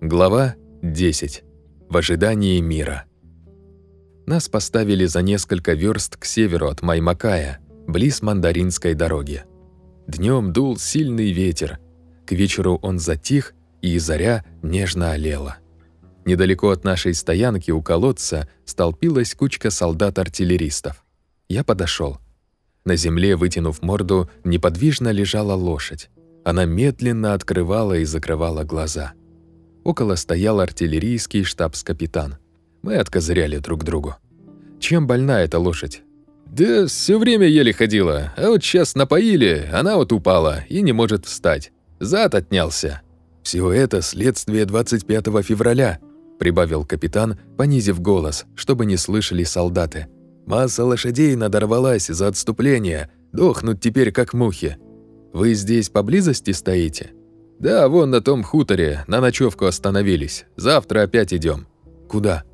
Глава 10. В ожидании мира. Нас поставили за несколько верст к северу от Маймакая, близ Мандаринской дороги. Днем дул сильный ветер. К вечеру он затих, и заря нежно олела. Недалеко от нашей стоянки у колодца столпилась кучка солдат-артиллеристов. Я подошел. На земле, вытянув морду, неподвижно лежала лошадь. Она медленно открывала и закрывала глаза. Около стоял артиллерийский штабс-капитан. Мы откозыряли друг другу. «Чем больна эта лошадь?» «Да все время еле ходила, а вот сейчас напоили, она вот упала и не может встать. Зад отнялся». «Все это следствие 25 февраля», — прибавил капитан, понизив голос, чтобы не слышали солдаты. «Масса лошадей надорвалась за отступление, дохнут теперь как мухи. Вы здесь поблизости стоите? Да, вон на том хуторе, на ночевку остановились. Завтра опять идем. Куда?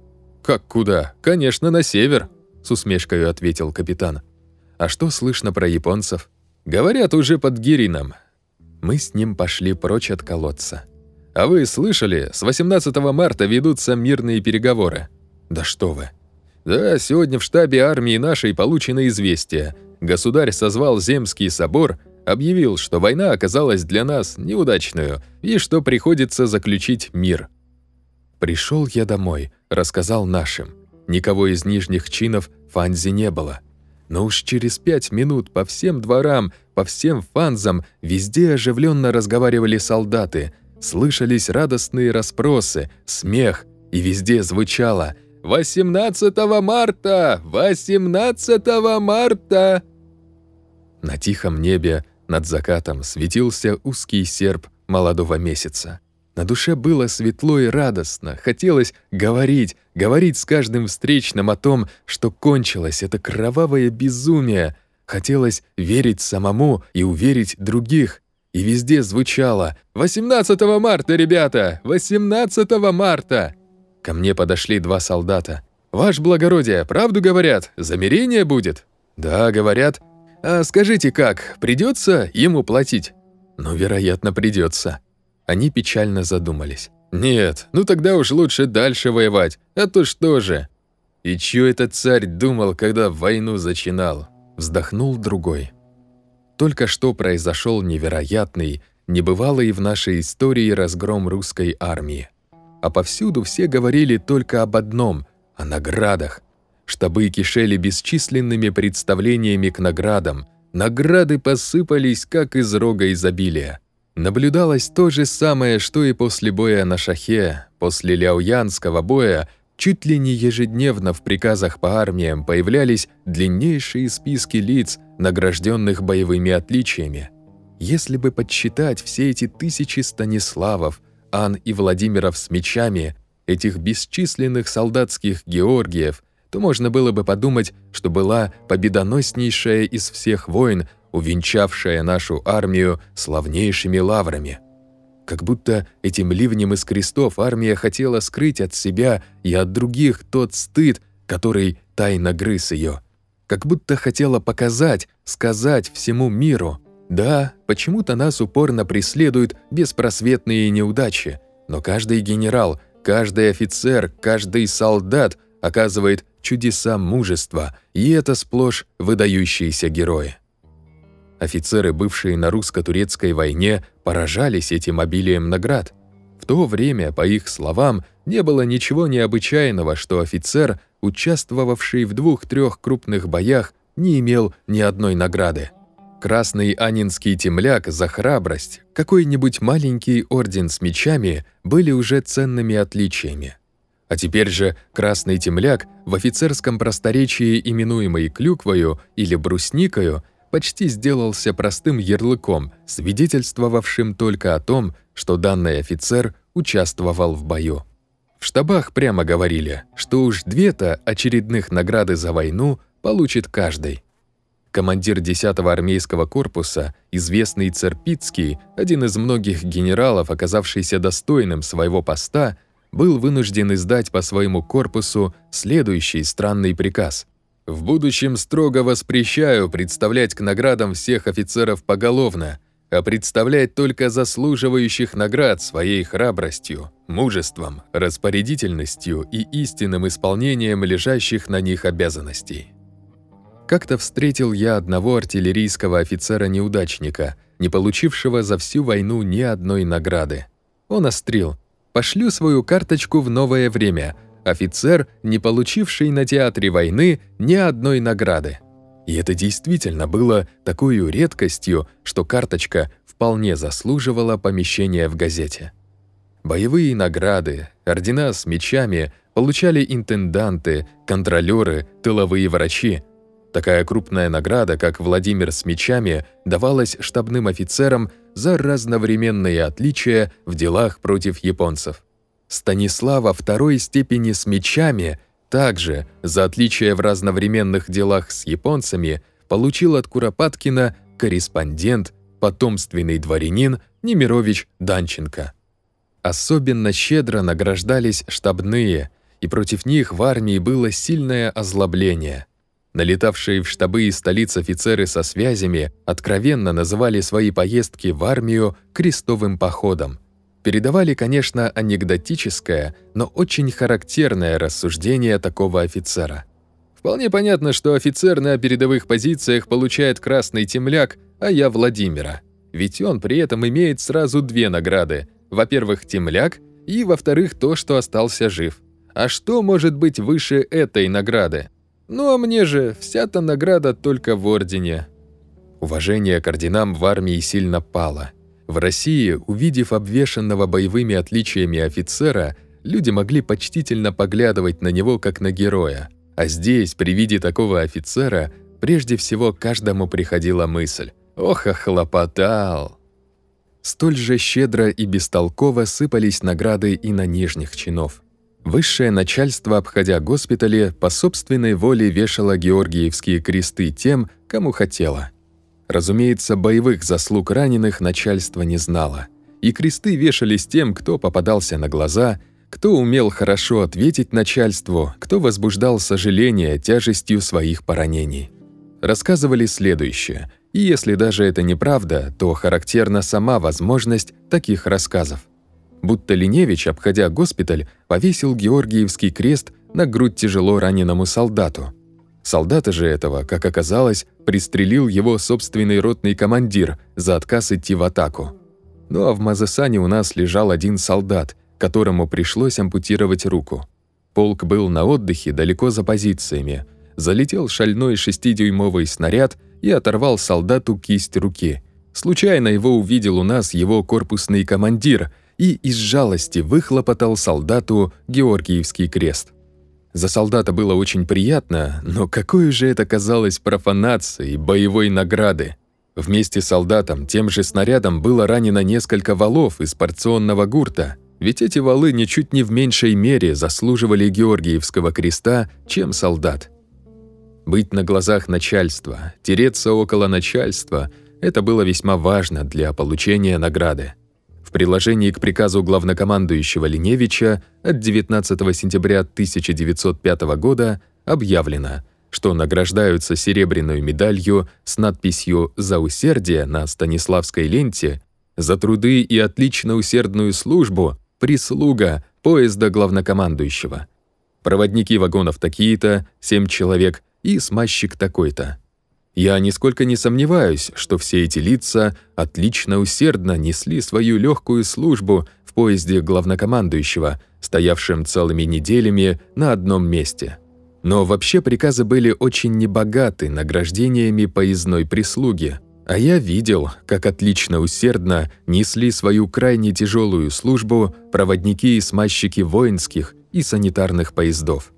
Как куда? Конечно, на север, с усмешкой ответил капитан. А что слышно про японцев? Говорят, уже под Гирином. Мы с ним пошли прочь от колодца. А вы слышали, с 18 марта ведутся мирные переговоры? Да что вы. Да, сегодня в штабе армии нашей получено известие. Государь созвал Земский собор объявил, что война оказалась для нас неудачную и что приходится заключить мир. Пришел я домой, рассказал нашим. Никого из нижних чинов Фанзи не было. Но уж через пять минут по всем дворам, по всем фанзам везде оживленно разговаривали солдаты, слышались радостные расспросы, смех, и везде звучало «18 марта! 18 марта!» На тихом небе над закатом светился узкий серп молодого месяца. На душе было светло и радостно, хотелось говорить, говорить с каждым встречным о том, что кончилось это кровавое безумие, хотелось верить самому и уверить других. И везде звучало «18 марта, ребята! 18 марта!» Ко мне подошли два солдата. «Ваше благородие, правду говорят, замерение будет?» «Да, говорят, «А скажите как, придется ему платить?» «Ну, вероятно, придется. Они печально задумались. «Нет, ну тогда уж лучше дальше воевать, а то что же?» «И чё этот царь думал, когда войну зачинал?» Вздохнул другой. Только что произошел невероятный, небывалый в нашей истории разгром русской армии. А повсюду все говорили только об одном – о наградах – Штабы кишели бесчисленными представлениями к наградам. Награды посыпались, как из рога изобилия. Наблюдалось то же самое, что и после боя на Шахе, после Ляоянского боя, чуть ли не ежедневно в приказах по армиям появлялись длиннейшие списки лиц, награжденных боевыми отличиями. Если бы подсчитать все эти тысячи Станиславов, Ан и Владимиров с мечами, этих бесчисленных солдатских Георгиев – то можно было бы подумать, что была победоноснейшая из всех войн, увенчавшая нашу армию славнейшими лаврами. Как будто этим ливнем из крестов армия хотела скрыть от себя и от других тот стыд, который тайно грыз ее. Как будто хотела показать, сказать всему миру. Да, почему-то нас упорно преследуют беспросветные неудачи, но каждый генерал, каждый офицер, каждый солдат оказывает чудеса мужества, и это сплошь выдающиеся герои. Офицеры, бывшие на русско-турецкой войне, поражались этим обилием наград. В то время, по их словам, не было ничего необычайного, что офицер, участвовавший в двух-трех крупных боях, не имел ни одной награды. Красный анинский темляк за храбрость, какой-нибудь маленький орден с мечами были уже ценными отличиями. А теперь же красный темляк, в офицерском просторечии именуемый клюквою или брусникою, почти сделался простым ярлыком, свидетельствовавшим только о том, что данный офицер участвовал в бою. В штабах прямо говорили, что уж две-то очередных награды за войну получит каждый. Командир 10-го армейского корпуса, известный Церпицкий, один из многих генералов, оказавшийся достойным своего поста, был вынужден издать по своему корпусу следующий странный приказ. «В будущем строго воспрещаю представлять к наградам всех офицеров поголовно. а представлять только заслуживающих наград своей храбростью, мужеством, распорядительностью и истинным исполнением лежащих на них обязанностей. Как-то встретил я одного артиллерийского офицера-неудачника, не получившего за всю войну ни одной награды. Он острил «Пошлю свою карточку в новое время», офицер, не получивший на театре войны ни одной награды. И это действительно было такой редкостью, что карточка вполне заслуживала помещения в газете. Боевые награды, ордена с мечами получали интенданты, контролёры, тыловые врачи. Такая крупная награда, как Владимир с мечами, давалась штабным офицерам за разновременные отличия в делах против японцев. Станислава второй степени с мечами – также, за отличие в разновременных делах с японцами, получил от Куропаткина корреспондент, потомственный дворянин Немирович Данченко. Особенно щедро награждались штабные, и против них в армии было сильное озлобление. Налетавшие в штабы и столиц офицеры со связями откровенно называли свои поездки в армию крестовым походом – передавали, конечно, анекдотическое, но очень характерное рассуждение такого офицера. Вполне понятно, что офицер на передовых позициях получает красный темляк, а я Владимира. Ведь он при этом имеет сразу две награды. Во-первых, темляк, и во-вторых, то, что остался жив. А что может быть выше этой награды? Ну а мне же вся-то награда только в ордене. Уважение к орденам в армии сильно пало – в России, увидев обвешанного боевыми отличиями офицера, люди могли почтительно поглядывать на него как на героя. А здесь, при виде такого офицера, прежде всего каждому приходила мысль «Ох, охлопотал!». Столь же щедро и бестолково сыпались награды и на нижних чинов. Высшее начальство, обходя госпитали, по собственной воле вешало георгиевские кресты тем, кому хотело – Разумеется, боевых заслуг раненых начальство не знало, и кресты вешались тем, кто попадался на глаза, кто умел хорошо ответить начальству, кто возбуждал сожаление тяжестью своих поранений. Рассказывали следующее, и если даже это неправда, то характерна сама возможность таких рассказов. Будто Линевич, обходя госпиталь, повесил Георгиевский крест на грудь тяжело раненому солдату – Солдата же этого, как оказалось, пристрелил его собственный ротный командир за отказ идти в атаку. Ну а в Мазесане у нас лежал один солдат, которому пришлось ампутировать руку. Полк был на отдыхе далеко за позициями. Залетел шальной шестидюймовый снаряд и оторвал солдату кисть руки. Случайно его увидел у нас его корпусный командир и из жалости выхлопотал солдату Георгиевский крест. За солдата было очень приятно, но какой же это казалось профанацией боевой награды. Вместе с солдатом тем же снарядом было ранено несколько валов из порционного гурта, ведь эти валы ничуть не в меньшей мере заслуживали Георгиевского креста, чем солдат. Быть на глазах начальства, тереться около начальства – это было весьма важно для получения награды. В приложении к приказу главнокомандующего Линевича от 19 сентября 1905 года объявлено, что награждаются серебряной медалью с надписью «За усердие» на Станиславской ленте за труды и отлично усердную службу прислуга поезда главнокомандующего. Проводники вагонов такие-то, семь человек, и смазчик такой-то. Я нисколько не сомневаюсь, что все эти лица отлично усердно несли свою легкую службу в поезде главнокомандующего, стоявшем целыми неделями на одном месте. Но вообще приказы были очень небогаты награждениями поездной прислуги, а я видел, как отлично усердно несли свою крайне тяжелую службу проводники и смазчики воинских и санитарных поездов.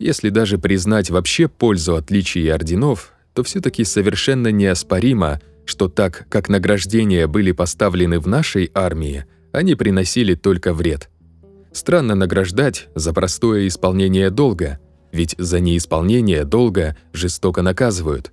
Если даже признать вообще пользу отличий орденов, то все-таки совершенно неоспоримо, что так как награждения были поставлены в нашей армии, они приносили только вред. Странно награждать за простое исполнение долга, ведь за неисполнение долга жестоко наказывают.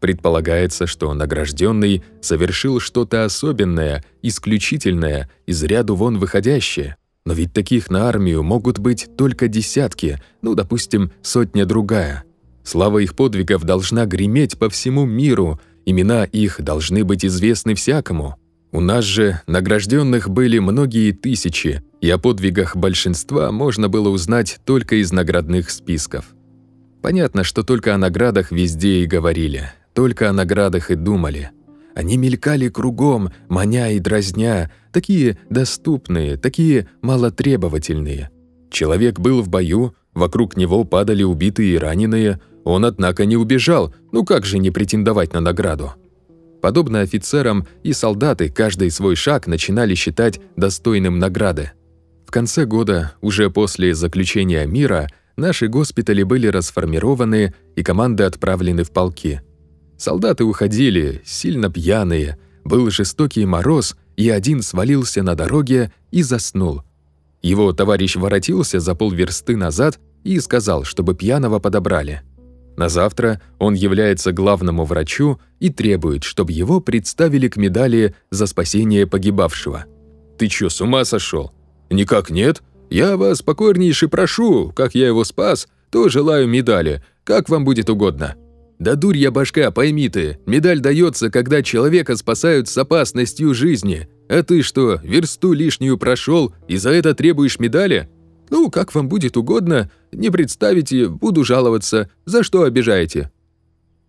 Предполагается, что награжденный совершил что-то особенное, исключительное, из ряду вон выходящее. Но ведь таких на армию могут быть только десятки, ну, допустим, сотня-другая – Слава их подвигов должна греметь по всему миру, имена их должны быть известны всякому. У нас же награжденных были многие тысячи, и о подвигах большинства можно было узнать только из наградных списков. Понятно, что только о наградах везде и говорили, только о наградах и думали. Они мелькали кругом, маня и дразня, такие доступные, такие малотребовательные. Человек был в бою, вокруг него падали убитые и раненые, он, однако, не убежал, ну как же не претендовать на награду? Подобно офицерам и солдаты каждый свой шаг начинали считать достойным награды. В конце года, уже после заключения мира, наши госпитали были расформированы и команды отправлены в полки. Солдаты уходили, сильно пьяные, был жестокий мороз, и один свалился на дороге и заснул. Его товарищ воротился за полверсты назад и сказал, чтобы пьяного подобрали. На завтра он является главному врачу и требует, чтобы его представили к медали за спасение погибавшего. «Ты чё, с ума сошел? «Никак нет. Я вас покорнейше прошу, как я его спас, то желаю медали, как вам будет угодно». «Да дурья башка, пойми ты, медаль дается, когда человека спасают с опасностью жизни. А ты что, версту лишнюю прошел и за это требуешь медали?» Ну, как вам будет угодно, не представите, буду жаловаться, за что обижаете».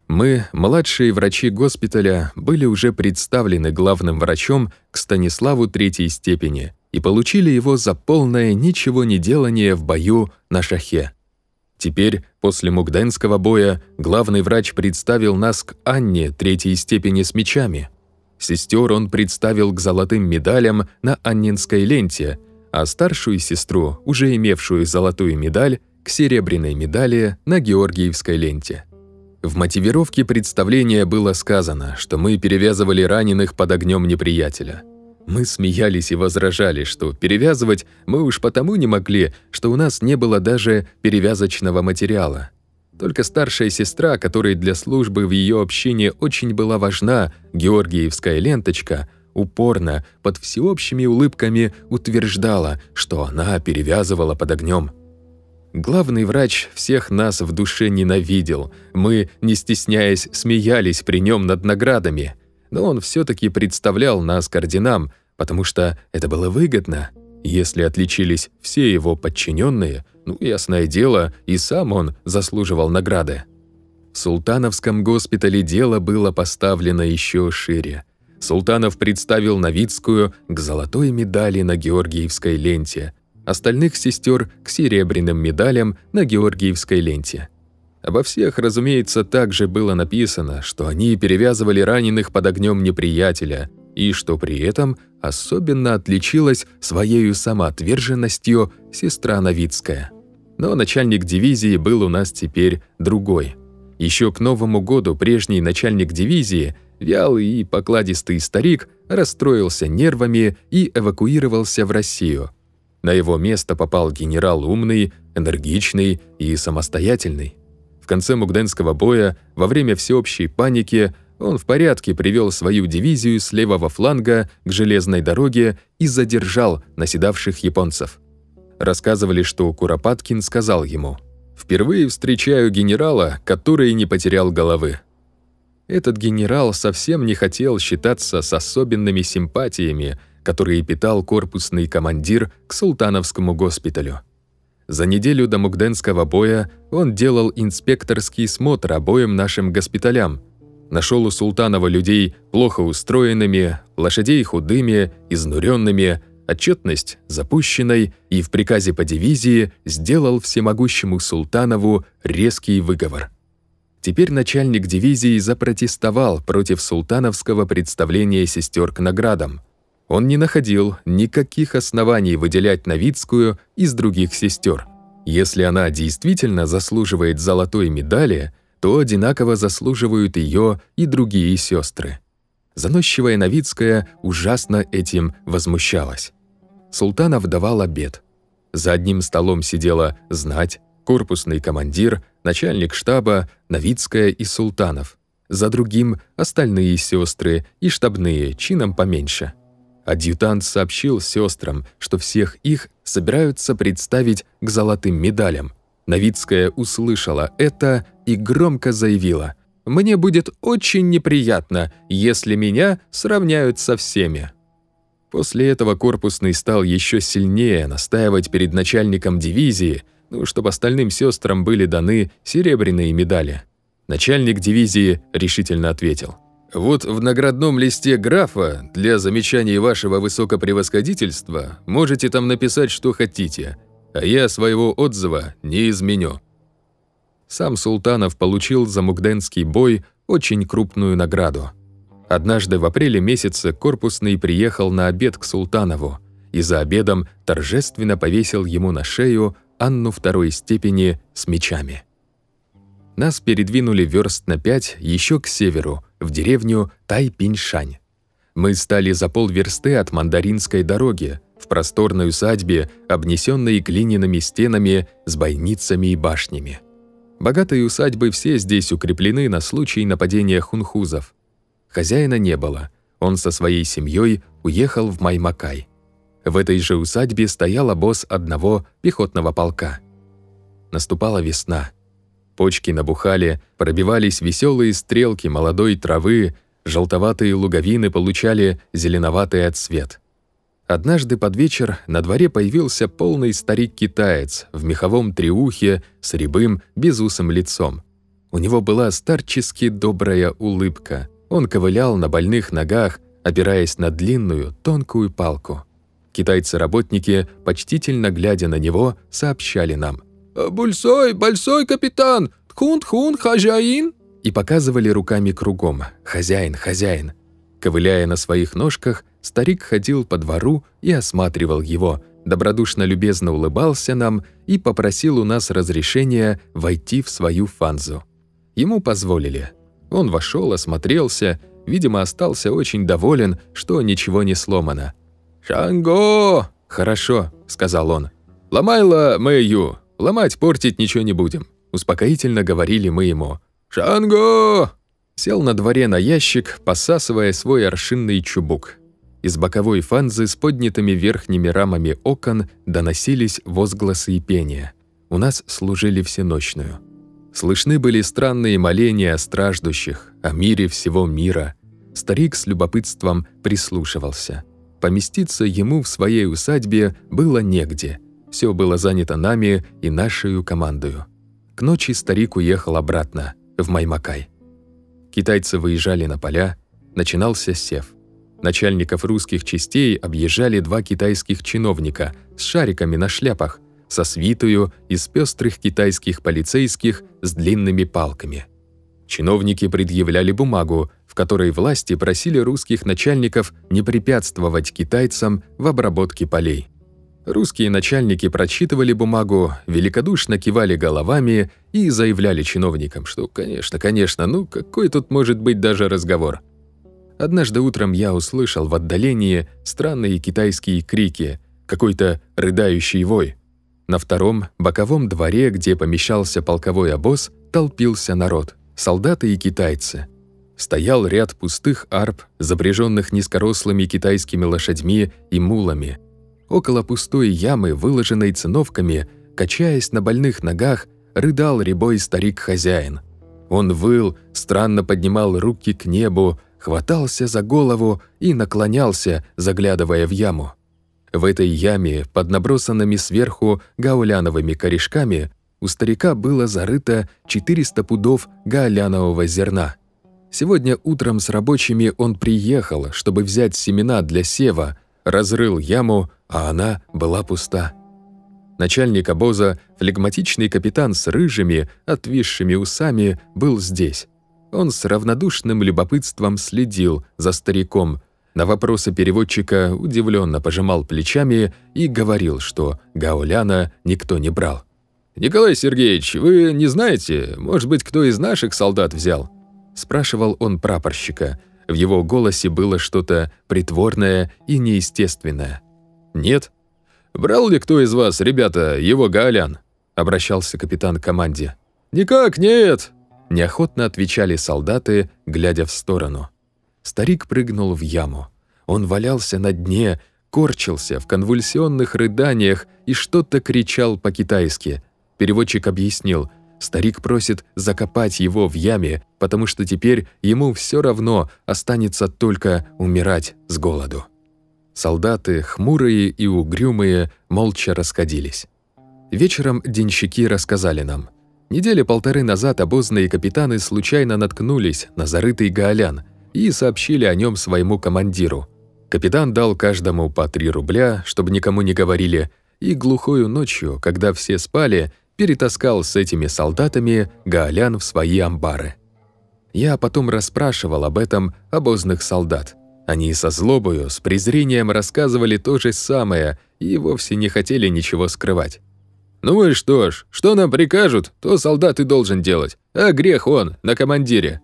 Мы, младшие врачи госпиталя, были уже представлены главным врачом к Станиславу третьей степени и получили его за полное ничего не делание в бою на шахе. Теперь, после Мугденского боя, главный врач представил нас к Анне третьей степени с мечами. Сестер он представил к золотым медалям на Аннинской ленте – а старшую сестру, уже имевшую золотую медаль, к серебряной медали на Георгиевской ленте. В мотивировке представления было сказано, что мы перевязывали раненых под огнем неприятеля. Мы смеялись и возражали, что перевязывать мы уж потому не могли, что у нас не было даже перевязочного материала. Только старшая сестра, которой для службы в ее общине очень была важна георгиевская ленточка – упорно, под всеобщими улыбками утверждала, что она перевязывала под огнем. Главный врач всех нас в душе ненавидел. Мы, не стесняясь, смеялись при нем над наградами. Но он все-таки представлял нас к орденам, потому что это было выгодно. Если отличились все его подчиненные, ну, ясное дело, и сам он заслуживал награды. В Султановском госпитале дело было поставлено еще шире. Султанов представил Новицкую к золотой медали на Георгиевской ленте, остальных сестер к серебряным медалям на Георгиевской ленте. Обо всех, разумеется, также было написано, что они перевязывали раненых под огнем неприятеля, и что при этом особенно отличилась своей самоотверженностью сестра Новицкая. Но начальник дивизии был у нас теперь другой. Еще к Новому году прежний начальник дивизии – Вялый и покладистый старик расстроился нервами и эвакуировался в Россию. На его место попал генерал умный, энергичный и самостоятельный. В конце Мугденского боя, во время всеобщей паники, он в порядке привел свою дивизию с левого фланга к железной дороге и задержал наседавших японцев. Рассказывали, что Куропаткин сказал ему «Впервые встречаю генерала, который не потерял головы». Этот генерал совсем не хотел считаться с особенными симпатиями, которые питал корпусный командир к султановскому госпиталю. За неделю до Мугденского боя он делал инспекторский смотр обоим нашим госпиталям. Нашел у Султанова людей плохо устроенными, лошадей худыми, изнуренными, отчетность запущенной и в приказе по дивизии сделал всемогущему Султанову резкий выговор – Теперь начальник дивизии запротестовал против султановского представления сестер к наградам. Он не находил никаких оснований выделять Новицкую из других сестер. Если она действительно заслуживает золотой медали, то одинаково заслуживают ее и другие сестры. Заносчивая Новицкая ужасно этим возмущалась. Султанов давал обед. За одним столом сидела знать, корпусный командир, начальник штаба, Новицкая и Султанов. За другим — остальные сестры и штабные, чином поменьше. Адъютант сообщил сестрам, что всех их собираются представить к золотым медалям. Новицкая услышала это и громко заявила Мне будет очень неприятно, если меня сравняют со всеми». После этого корпусный стал еще сильнее настаивать перед начальником дивизии, ну, чтобы остальным сестрам были даны серебряные медали. Начальник дивизии решительно ответил. «Вот в наградном листе графа для замечаний вашего высокопревосходительства можете там написать, что хотите, а я своего отзыва не изменю». Сам Султанов получил за Мугденский бой очень крупную награду. Однажды в апреле месяце Корпусный приехал на обед к Султанову и за обедом торжественно повесил ему на шею Анну второй степени с мечами. Нас передвинули верст на пять еще к северу, в деревню Тайпиньшань. Мы стали за полверсты от Мандаринской дороги, в просторной усадьбе, обнесенной глиняными стенами с бойницами и башнями. Богатые усадьбы все здесь укреплены на случай нападения хунхузов. Хозяина не было, он со своей семьей уехал в Маймакай. В этой же усадьбе стоял обоз одного пехотного полка. Наступала весна. Почки набухали, пробивались веселые стрелки молодой травы, желтоватые луговины получали зеленоватый отсвет. Однажды под вечер на дворе появился полный старик-китаец в меховом триухе с рябым, безусым лицом. У него была старчески добрая улыбка. Он ковылял на больных ногах, опираясь на длинную, тонкую палку. Китайцы-работники, почтительно глядя на него, сообщали нам. «Большой, большой капитан! Тхун-тхун, хозяин!» И показывали руками кругом. «Хозяин, хозяин!» Ковыляя на своих ножках, старик ходил по двору и осматривал его, добродушно любезно улыбался нам и попросил у нас разрешения войти в свою фанзу. Ему позволили. Он вошел, осмотрелся, видимо, остался очень доволен, что ничего не сломано. «Шанго!» «Хорошо», — сказал он. «Ломайла Мэйю, ломать, портить ничего не будем», — успокоительно говорили мы ему. «Шанго!» Сел на дворе на ящик, посасывая свой аршинный чубук. Из боковой фанзы с поднятыми верхними рамами окон доносились возгласы и пения. У нас служили всеночную. Слышны были странные моления о страждущих, о мире всего мира. Старик с любопытством прислушивался. Поместиться ему в своей усадьбе было негде. Все было занято нами и нашей командою. К ночи старик уехал обратно, в Маймакай. Китайцы выезжали на поля, начинался сев. Начальников русских частей объезжали два китайских чиновника с шариками на шляпах, со свитую из пестрых китайских полицейских с длинными палками. Чиновники предъявляли бумагу, которой власти просили русских начальников не препятствовать китайцам в обработке полей. Русские начальники прочитывали бумагу, великодушно кивали головами и заявляли чиновникам, что, конечно, конечно, ну какой тут может быть даже разговор. Однажды утром я услышал в отдалении странные китайские крики, какой-то рыдающий вой. На втором, боковом дворе, где помещался полковой обоз, толпился народ, солдаты и китайцы. Стоял ряд пустых арб, запряженных низкорослыми китайскими лошадьми и мулами – Около пустой ямы, выложенной циновками, качаясь на больных ногах, рыдал рябой старик-хозяин. Он выл, странно поднимал руки к небу, хватался за голову и наклонялся, заглядывая в яму. В этой яме, под набросанными сверху гауляновыми корешками, у старика было зарыто 400 пудов гаулянового зерна. Сегодня утром с рабочими он приехал, чтобы взять семена для сева, разрыл яму, а она была пуста. Начальник обоза, флегматичный капитан с рыжими, отвисшими усами, был здесь. Он с равнодушным любопытством следил за стариком. На вопросы переводчика удивленно пожимал плечами и говорил, что Гауляна никто не брал. «Николай Сергеевич, вы не знаете, может быть, кто из наших солдат взял?» Спрашивал он прапорщика. В его голосе было что-то притворное и неестественное. «Нет?» «Брал ли кто из вас, ребята, его Гаолян?» — обращался капитан к команде. «Никак нет!» — неохотно отвечали солдаты, глядя в сторону. Старик прыгнул в яму. Он валялся на дне, корчился в конвульсионных рыданиях и что-то кричал по-китайски. Переводчик объяснил, Старик просит закопать его в яме, потому что теперь ему все равно останется только умирать с голоду. Солдаты, хмурые и угрюмые, молча расходились. Вечером денщики рассказали нам. Недели полторы назад обозные капитаны случайно наткнулись на зарытый гаолян и сообщили о нем своему командиру. Капитан дал каждому по три рубля, чтобы никому не говорили, и глухою ночью, когда все спали, перетаскал с этими солдатами гаолян в свои амбары. Я потом расспрашивал об этом обозных солдат. Они со злобою, с презрением рассказывали то же самое и вовсе не хотели ничего скрывать. «Ну и что ж, что нам прикажут, то солдат и должен делать, а грех он, на командире».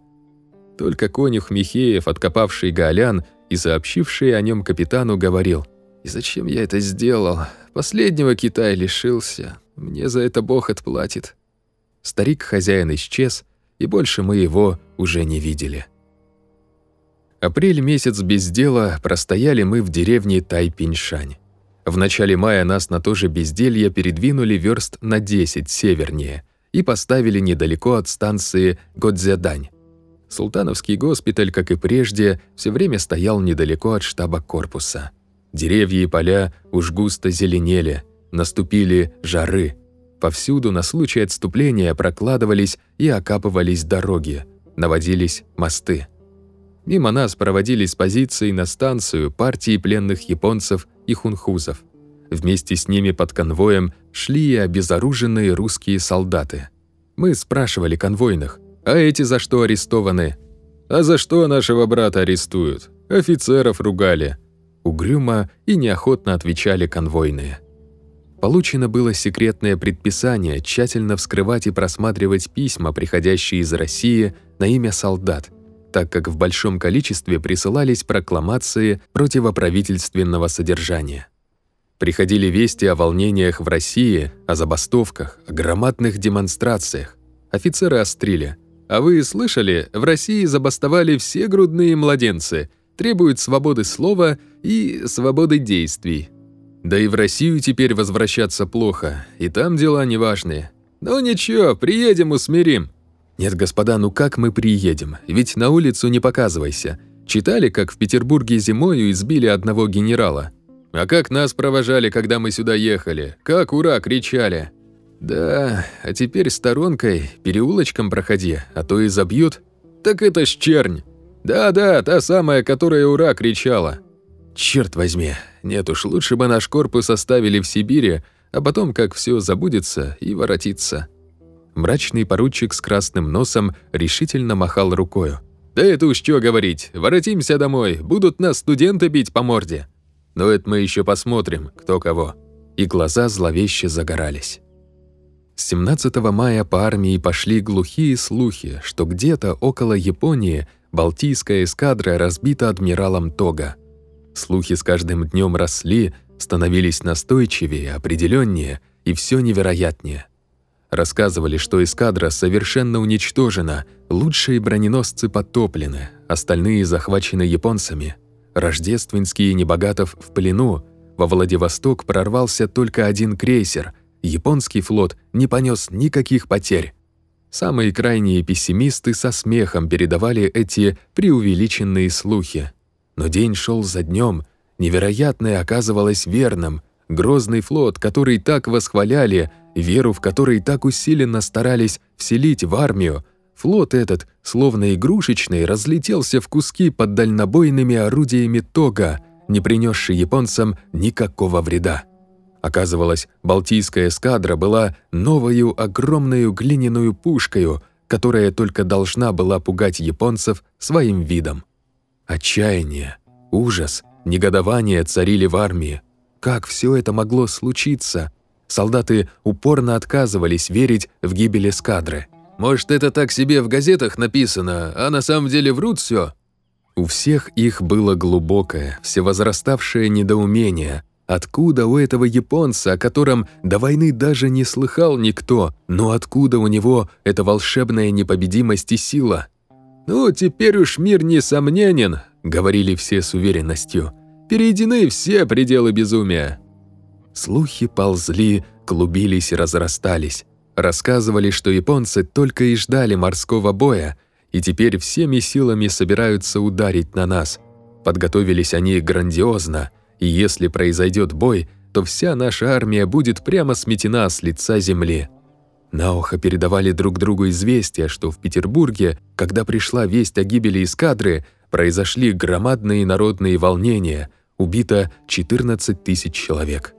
Только конюх Михеев, откопавший Гаолян и сообщивший о нем капитану, говорил, «И зачем я это сделал? Последнего Китая лишился. Мне за это Бог отплатит». Старик-хозяин исчез, и больше мы его уже не видели. Апрель месяц без дела простояли мы в деревне Тайпиньшань. В начале мая нас на то же безделье передвинули верст на 10 севернее и поставили недалеко от станции Годзядань. Султановский госпиталь, как и прежде, все время стоял недалеко от штаба корпуса. Деревья и поля уж густо зеленели, наступили жары. Повсюду на случай отступления прокладывались и окапывались дороги, наводились мосты. Мимо нас проводили с позиции на станцию партии пленных японцев и хунхузов. Вместе с ними под конвоем шли и обезоруженные русские солдаты. Мы спрашивали конвойных, а эти за что арестованы? А за что нашего брата арестуют? Офицеров ругали. Угрюмо и неохотно отвечали конвойные. Получено было секретное предписание тщательно вскрывать и просматривать письма, приходящие из России на имя солдат, так как в большом количестве присылались прокламации противоправительственного содержания. Приходили вести о волнениях в России, о забастовках, о громадных демонстрациях. Офицеры острили. А вы слышали, в России забастовали все грудные младенцы, требуют свободы слова и свободы действий. Да и в Россию теперь возвращаться плохо, и там дела неважные. Ну ничего, приедем, усмирим. «Нет, господа, ну как мы приедем? Ведь на улицу не показывайся. Читали, как в Петербурге зимою избили одного генерала? А как нас провожали, когда мы сюда ехали? Как ура кричали!» «Да, а теперь сторонкой, переулочком проходи, а то и забьют». «Так это ж чернь!» «Да-да, та самая, которая ура кричала». «Черт возьми, нет уж, лучше бы наш корпус оставили в Сибири, а потом, как все забудется, и воротиться». Мрачный поручик с красным носом решительно махал рукою. «Да это уж что говорить, воротимся домой, будут нас студенты бить по морде». «Но это мы еще посмотрим, кто кого». И глаза зловеще загорались. С 17 мая по армии пошли глухие слухи, что где-то около Японии Балтийская эскадра разбита адмиралом Тога. Слухи с каждым днем росли, становились настойчивее, определеннее и все невероятнее. Рассказывали, что эскадра совершенно уничтожена, лучшие броненосцы потоплены, остальные захвачены японцами. Рождественский Небогатов в плену, во Владивосток прорвался только один крейсер, японский флот не понес никаких потерь. Самые крайние пессимисты со смехом передавали эти преувеличенные слухи. Но день шел за днем, невероятное оказывалось верным. Грозный флот, который так восхваляли, веру в который так усиленно старались вселить в армию, флот этот, словно игрушечный, разлетелся в куски под дальнобойными орудиями Тога, не принесший японцам никакого вреда. Оказывалось, Балтийская эскадра была новою огромную глиняную пушкою, которая только должна была пугать японцев своим видом. Отчаяние, ужас, негодование царили в армии. Как все это могло случиться? Солдаты упорно отказывались верить в гибель эскадры. «Может, это так себе в газетах написано, а на самом деле врут все? У всех их было глубокое, всевозраставшее недоумение. Откуда у этого японца, о котором до войны даже не слыхал никто, но откуда у него эта волшебная непобедимость и сила? «Ну, теперь уж мир несомненен», — говорили все с уверенностью. «Перейдены все пределы безумия». Слухи ползли, клубились и разрастались. Рассказывали, что японцы только и ждали морского боя, и теперь всеми силами собираются ударить на нас. Подготовились они грандиозно, и если произойдет бой, то вся наша армия будет прямо сметена с лица земли. На ухо передавали друг другу известия, что в Петербурге, когда пришла весть о гибели эскадры, произошли громадные народные волнения, убито 14 тысяч человек.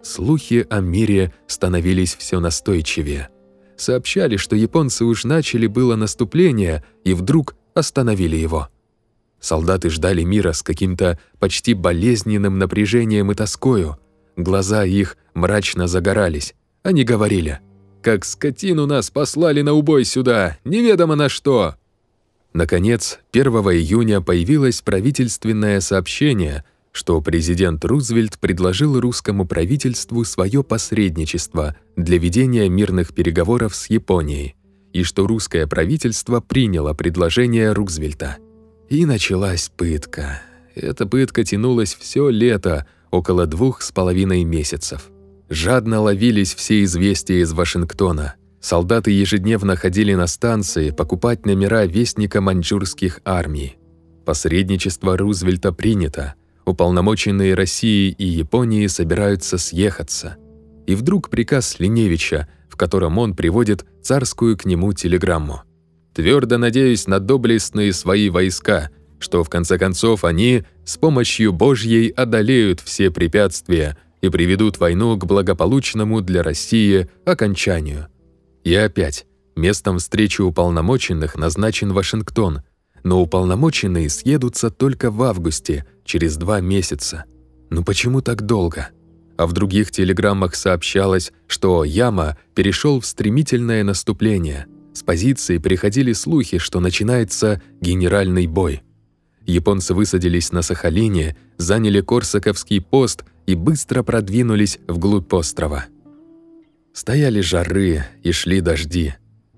Слухи о мире становились все настойчивее. Сообщали, что японцы уж начали было наступление и вдруг остановили его. Солдаты ждали мира с каким-то почти болезненным напряжением и тоскою. Глаза их мрачно загорались. Они говорили, «Как скотину нас послали на убой сюда, неведомо на что!» Наконец, 1 июня появилось правительственное сообщение – что президент Рузвельт предложил русскому правительству свое посредничество для ведения мирных переговоров с Японией, и что русское правительство приняло предложение Рузвельта. И началась пытка. Эта пытка тянулась все лето, около двух с половиной месяцев. Жадно ловились все известия из Вашингтона. Солдаты ежедневно ходили на станции покупать номера вестника маньчжурских армий. Посредничество Рузвельта принято – Уполномоченные России и Японии собираются съехаться. И вдруг приказ Линевича, в котором он приводит царскую к нему телеграмму. «Твердо надеюсь на доблестные свои войска, что в конце концов они с помощью Божьей одолеют все препятствия и приведут войну к благополучному для России окончанию». И опять, местом встречи уполномоченных назначен Вашингтон – но уполномоченные съедутся только в августе, через два месяца. Ну почему так долго? А в других телеграммах сообщалось, что Яма перешел в стремительное наступление. С позиции приходили слухи, что начинается генеральный бой. Японцы высадились на Сахалине, заняли Корсаковский пост и быстро продвинулись вглубь острова. Стояли жары и шли дожди.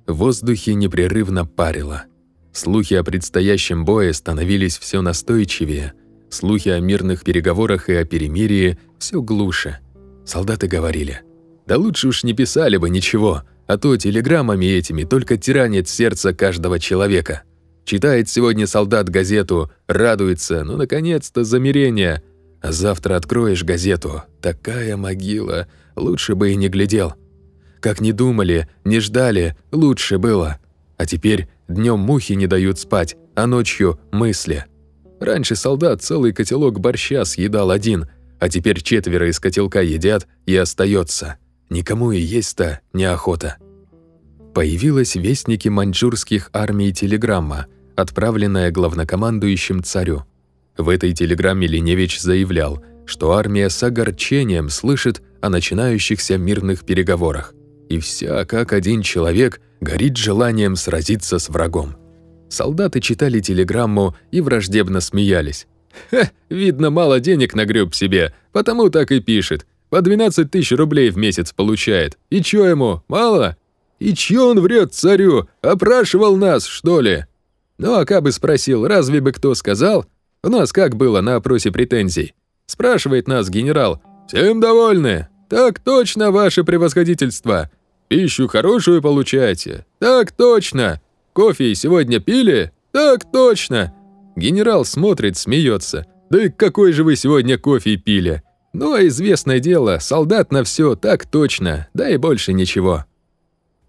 В воздухе непрерывно парило – Слухи о предстоящем бое становились все настойчивее, слухи о мирных переговорах и о перемирии все глуше. Солдаты говорили, «Да лучше уж не писали бы ничего, а то телеграммами этими только тиранит сердце каждого человека. Читает сегодня солдат газету, радуется, ну, наконец-то, замирение. А завтра откроешь газету, такая могила, лучше бы и не глядел. Как не думали, не ждали, лучше было. А теперь Днем мухи не дают спать, а ночью – мысли. Раньше солдат целый котелок борща съедал один, а теперь четверо из котелка едят и остается. Никому и есть-то неохота. Появилась вестники маньчжурских армий телеграмма, отправленная главнокомандующим царю. В этой телеграмме Леневич заявлял, что армия с огорчением слышит о начинающихся мирных переговорах. И вся, как один человек – горит желанием сразиться с врагом. Солдаты читали телеграмму и враждебно смеялись. «Хе, видно, мало денег нагреб себе, потому так и пишет. По 12 тысяч рублей в месяц получает. И чё ему, мало? И чё он врет царю? Опрашивал нас, что ли?» Ну а как бы спросил, разве бы кто сказал? У нас как было на опросе претензий? Спрашивает нас генерал. «Всем довольны?» «Так точно, ваше превосходительство!» Пищу хорошую получаете? Так точно. Кофе сегодня пили? Так точно. Генерал смотрит, смеется. Да и какой же вы сегодня кофе пили? Ну, а известное дело, солдат на все так точно, да и больше ничего.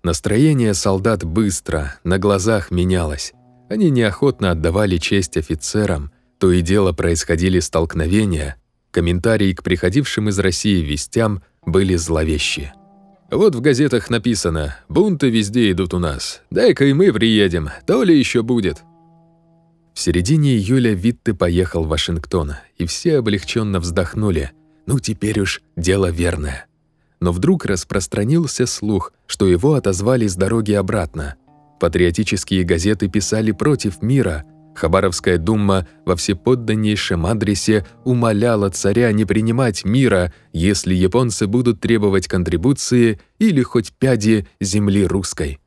Настроение солдат быстро, на глазах менялось. Они неохотно отдавали честь офицерам, то и дело происходили столкновения, комментарии к приходившим из России вестям были зловещие. Вот в газетах написано «Бунты везде идут у нас. Дай-ка и мы приедем, то ли еще будет». В середине июля Витте поехал в Вашингтон, и все облегченно вздохнули. Ну, теперь уж дело верное. Но вдруг распространился слух, что его отозвали с дороги обратно. Патриотические газеты писали против мира, Хабаровская дума во всеподданнейшем адресе умоляла царя не принимать мира, если японцы будут требовать контрибуции или хоть пяди земли русской.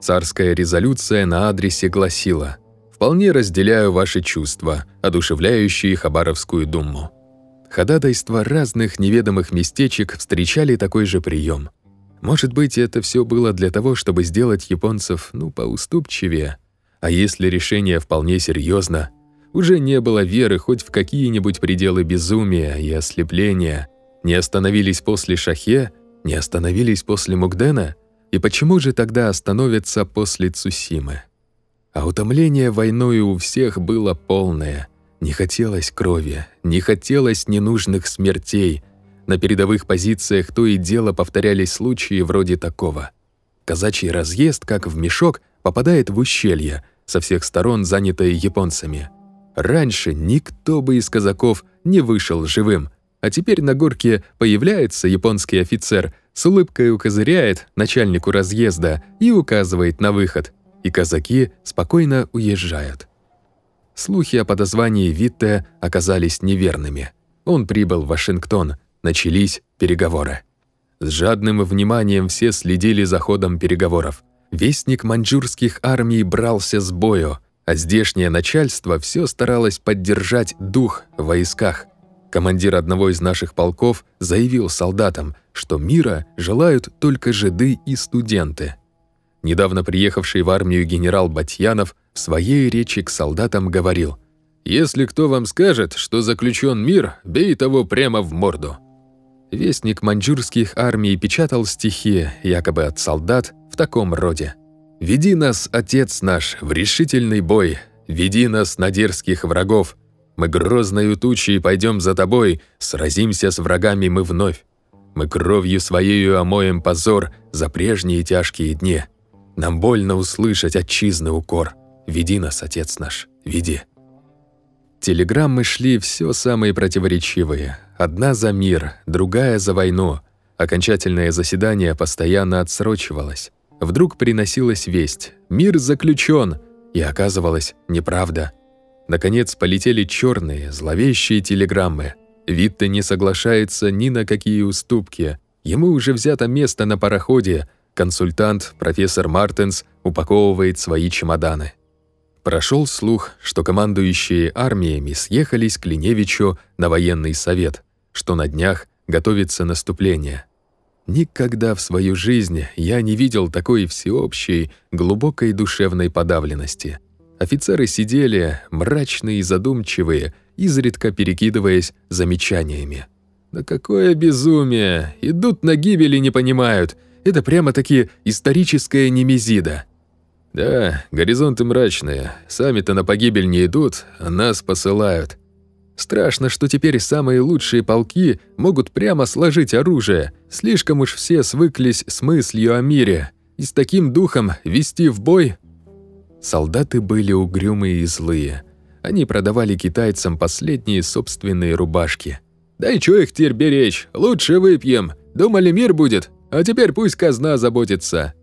Царская резолюция на адресе гласила «Вполне разделяю ваши чувства, одушевляющие Хабаровскую думу». Ходатайства разных неведомых местечек встречали такой же прием. Может быть, это все было для того, чтобы сделать японцев, ну, поуступчивее. А если решение вполне серьезно, уже не было веры хоть в какие-нибудь пределы безумия и ослепления, не остановились после Шахе, не остановились после Мугдена, и почему же тогда остановятся после Цусимы? А утомление войной у всех было полное. Не хотелось крови, не хотелось ненужных смертей. На передовых позициях то и дело повторялись случаи вроде такого. Казачий разъезд, как в мешок, попадает в ущелье, со всех сторон занятое японцами. Раньше никто бы из казаков не вышел живым, а теперь на горке появляется японский офицер, с улыбкой укозыряет начальнику разъезда и указывает на выход – и казаки спокойно уезжают. Слухи о подозвании Витте оказались неверными. Он прибыл в Вашингтон, начались переговоры. С жадным вниманием все следили за ходом переговоров. Вестник маньчжурских армий брался с бою, а здешнее начальство все старалось поддержать дух в войсках. Командир одного из наших полков заявил солдатам, что мира желают только жиды и студенты – Недавно приехавший в армию генерал Батьянов в своей речи к солдатам говорил «Если кто вам скажет, что заключен мир, бей того прямо в морду». Вестник маньчжурских армий печатал стихи, якобы от солдат, в таком роде. «Веди нас, Отец наш, в решительный бой, веди нас на дерзких врагов. Мы грозною тучей пойдем за тобой, сразимся с врагами мы вновь. Мы кровью своею омоем позор за прежние тяжкие дни». Нам больно услышать отчизны укор. Веди нас, Отец наш, веди». Телеграммы шли все самые противоречивые. Одна за мир, другая за войну. Окончательное заседание постоянно отсрочивалось. Вдруг приносилась весть «Мир заключен!» и оказывалось неправда. Наконец полетели черные, зловещие телеграммы. Витте не соглашается ни на какие уступки. Ему уже взято место на пароходе, Консультант, профессор Мартенс, упаковывает свои чемоданы. Прошел слух, что командующие армиями съехались к Линевичу на военный совет, что на днях готовится наступление. Никогда в свою жизнь я не видел такой всеобщей, глубокой душевной подавленности. Офицеры сидели, мрачные и задумчивые, изредка перекидываясь замечаниями. «Да какое безумие! Идут на гибель и не понимают, это прямо-таки историческая немезида. Да, горизонты мрачные. Сами-то на погибель не идут, а нас посылают. Страшно, что теперь самые лучшие полки могут прямо сложить оружие. Слишком уж все свыклись с мыслью о мире. И с таким духом вести в бой... Солдаты были угрюмые и злые. Они продавали китайцам последние собственные рубашки. «Да и чё их теперь беречь? Лучше выпьем. Думали, мир будет? А теперь пусть казна заботится.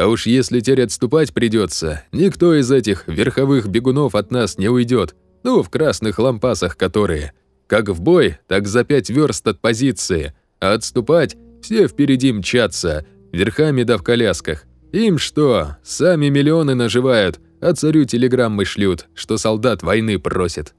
А уж если теперь отступать придется, никто из этих верховых бегунов от нас не уйдет. Ну, в красных лампасах которые. Как в бой, так за пять верст от позиции. А отступать все впереди мчатся, верхами да в колясках. Им что, сами миллионы наживают, а царю телеграммы шлют, что солдат войны просит.